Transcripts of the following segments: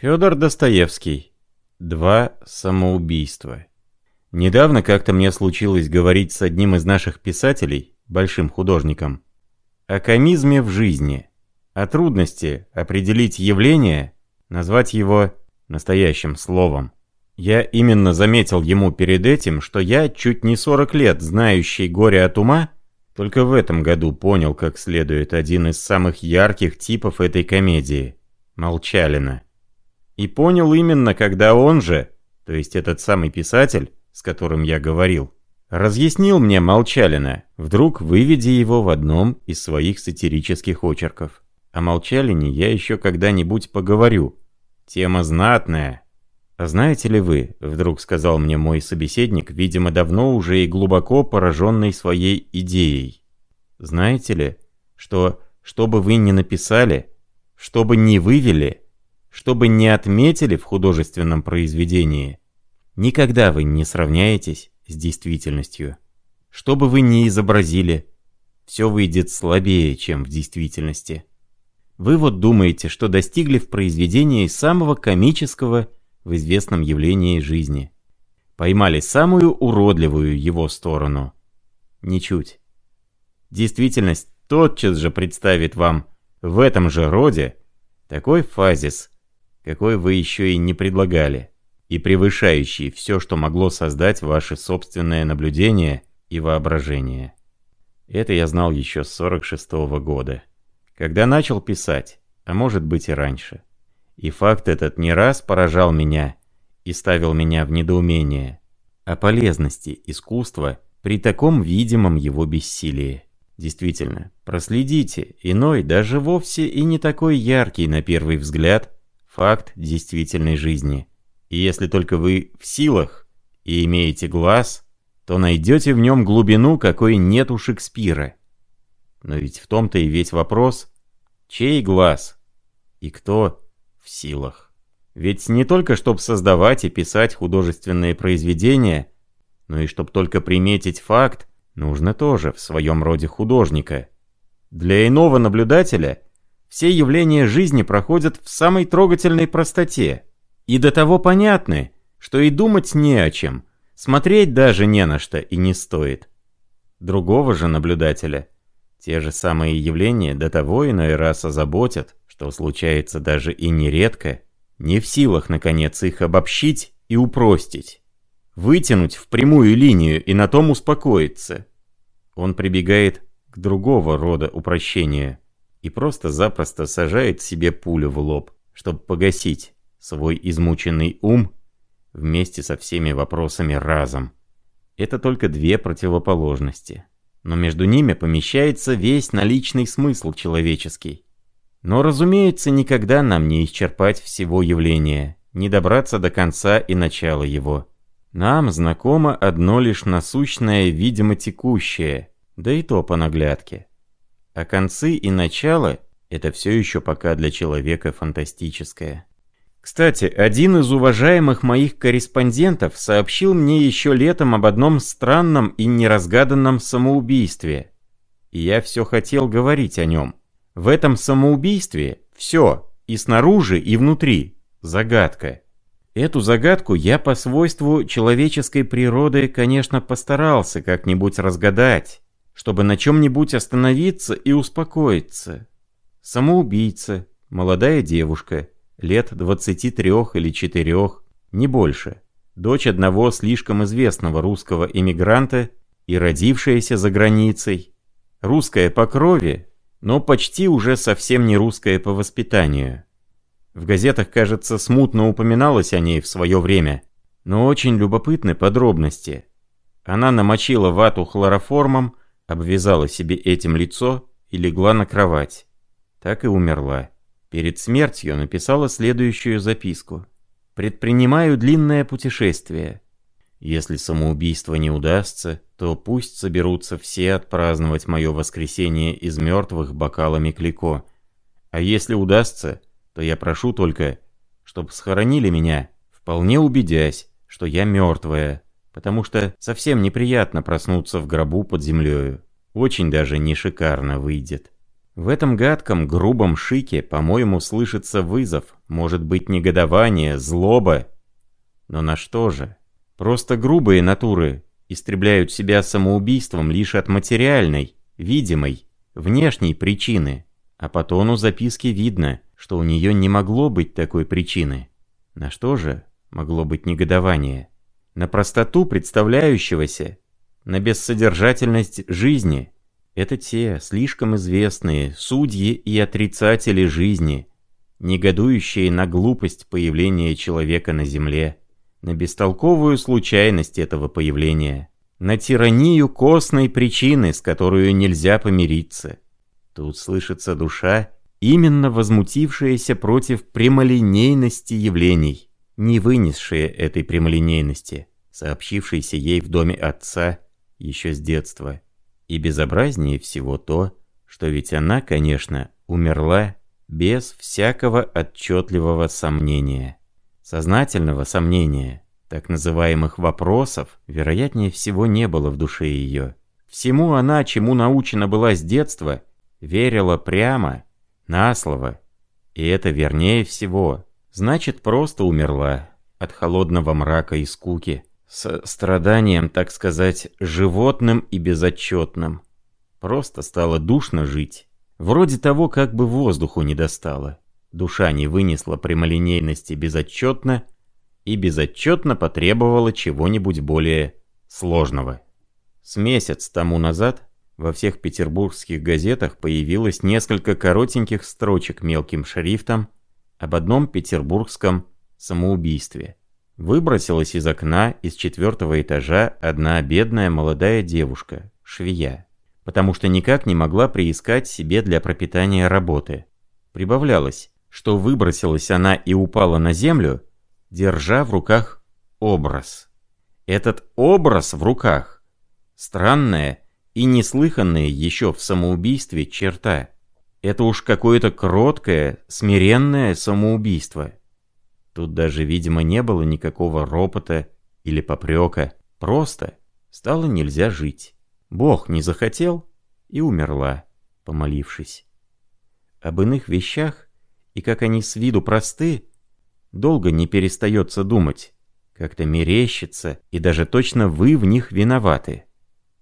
Федор Достоевский. Два самоубийства. Недавно как-то мне случилось говорить с одним из наших писателей, большим художником, о комизме в жизни, о трудности определить явление, назвать его настоящим словом. Я именно заметил ему перед этим, что я, чуть не 40 лет знающий горе от ума, только в этом году понял как следует один из самых ярких типов этой комедии – Молчалина. И понял именно, когда он же, то есть этот самый писатель, с которым я говорил, разъяснил мне Молчалина, вдруг выведя его в одном из своих сатирических очерков. О Молчалине я еще когда-нибудь поговорю. Тема знатная. А знаете ли вы, вдруг сказал мне мой собеседник, видимо, давно уже и глубоко пораженный своей идеей. Знаете ли, что, что бы вы ни написали, что бы ни вывели, что бы ни отметили в художественном произведении, никогда вы не сравняетесь с действительностью. Что бы вы ни изобразили, все выйдет слабее, чем в действительности. Вы вот думаете, что достигли в произведении самого комического в известном явлении жизни. Поймали самую уродливую его сторону. Ничуть. Действительность тотчас же представит вам в этом же роде такой фазис, какой вы еще и не предлагали, и превышающий все, что могло создать ваше собственное наблюдение и воображение. Это я знал еще с 46 -го года, когда начал писать, а может быть и раньше. И факт этот не раз поражал меня и ставил меня в недоумение о полезности искусства при таком видимом его бессилии. Действительно, проследите, иной, даже вовсе и не такой яркий на первый взгляд, факт действительной жизни. И если только вы в силах и имеете глаз, то найдете в нем глубину, какой нет у Шекспира. Но ведь в том-то и весь вопрос, чей глаз и кто в силах. Ведь не только чтобы создавать и писать художественные произведения, но и чтобы только приметить факт, нужно тоже в своем роде художника. Для иного наблюдателя все явления жизни проходят в самой трогательной простоте. И до того понятны, что и думать не о чем, смотреть даже не на что и не стоит. Другого же наблюдателя те же самые явления до того иной раз озаботят, что случается даже и нередко, не в силах, наконец, их обобщить и упростить. Вытянуть в прямую линию и на том успокоиться. Он прибегает к другого рода упрощению и просто-запросто сажает себе пулю в лоб, чтобы погасить свой измученный ум вместе со всеми вопросами разом. Это только две противоположности. Но между ними помещается весь наличный смысл человеческий. Но, разумеется, никогда нам не исчерпать всего явления, не добраться до конца и начала его. Нам знакомо одно лишь насущное, видимо, текущее, да и то по наглядке. А концы и начало — это все еще пока для человека фантастическое. Кстати, один из уважаемых моих корреспондентов сообщил мне еще летом об одном странном и неразгаданном самоубийстве. И я все хотел говорить о нем. В этом самоубийстве все, и снаружи, и внутри, загадка. Эту загадку я по свойству человеческой природы, конечно, постарался как-нибудь разгадать, чтобы на чем-нибудь остановиться и успокоиться. Самоубийца, молодая девушка, лет 23 или 4, не больше, дочь одного слишком известного русского эмигранта и родившаяся за границей, русская по крови, но почти уже совсем не русская по воспитанию. В газетах, кажется, смутно упоминалось о ней в свое время, но очень любопытны подробности. Она намочила вату хлороформом, обвязала себе этим лицо и легла на кровать. Так и умерла. Перед смертью написала следующую записку. «Предпринимаю длинное путешествие. Если самоубийство не удастся, то пусть соберутся все отпраздновать мое воскресение из мертвых бокалами клико. А если удастся, то я прошу только, чтобы схоронили меня, вполне убедясь, что я мертвая, потому что совсем неприятно проснуться в гробу под землею. Очень даже не шикарно выйдет. В этом гадком, грубом шике, по-моему, слышится вызов, может быть негодование, злоба. Но на что же? Просто грубые натуры истребляют себя самоубийством лишь от материальной, видимой, внешней причины. А по тону записки видно, что у нее не могло быть такой причины. На что же могло быть негодование? На простоту представляющегося, на бессодержательность жизни. Это те, слишком известные, судьи и отрицатели жизни, негодующие на глупость появления человека на земле, на бестолковую случайность этого появления, на тиранию костной причины, с которой нельзя помириться. Тут слышится душа, именно возмутившаяся против прямолинейности явлений, не вынесшая этой прямолинейности, сообщившейся ей в доме отца еще с детства. И безобразнее всего то, что ведь она, конечно, умерла без всякого отчетливого сомнения. Сознательного сомнения, так называемых вопросов, вероятнее всего не было в душе ее. Всему она, чему научена была с детства – верила прямо, на слово. И это вернее всего. Значит, просто умерла от холодного мрака и скуки, с страданием, так сказать, животным и безотчетным. Просто стало душно жить. Вроде того, как бы воздуху не достало. Душа не вынесла прямолинейности безотчетно и безотчетно потребовала чего-нибудь более сложного. С месяц тому назад во всех петербургских газетах появилось несколько коротеньких строчек мелким шрифтом об одном петербургском самоубийстве. Выбросилась из окна из четвертого этажа одна бедная молодая девушка, швея, потому что никак не могла приискать себе для пропитания работы. Прибавлялось, что выбросилась она и упала на землю, держа в руках образ. Этот образ в руках, странное и неслыханная еще в самоубийстве черта. Это уж какое-то кроткое, смиренное самоубийство. Тут даже, видимо, не было никакого ропота или попрека. Просто стало нельзя жить. Бог не захотел и умерла, помолившись. Об иных вещах, и как они с виду просты, долго не перестается думать, как-то мерещится, и даже точно вы в них виноваты.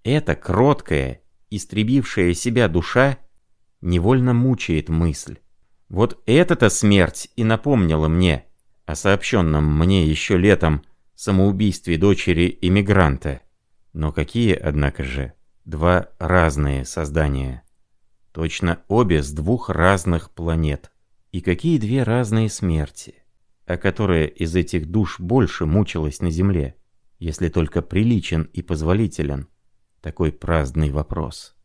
Эта кроткая, истребившая себя душа, невольно мучает мысль. Вот эта-то смерть и напомнила мне о сообщенном мне еще летом самоубийстве дочери иммигранта. Но какие, однако же, два разные создания. Точно обе с двух разных планет. И какие две разные смерти, а которая из этих душ больше мучилась на земле, если только приличен и позволителен такой праздный вопрос.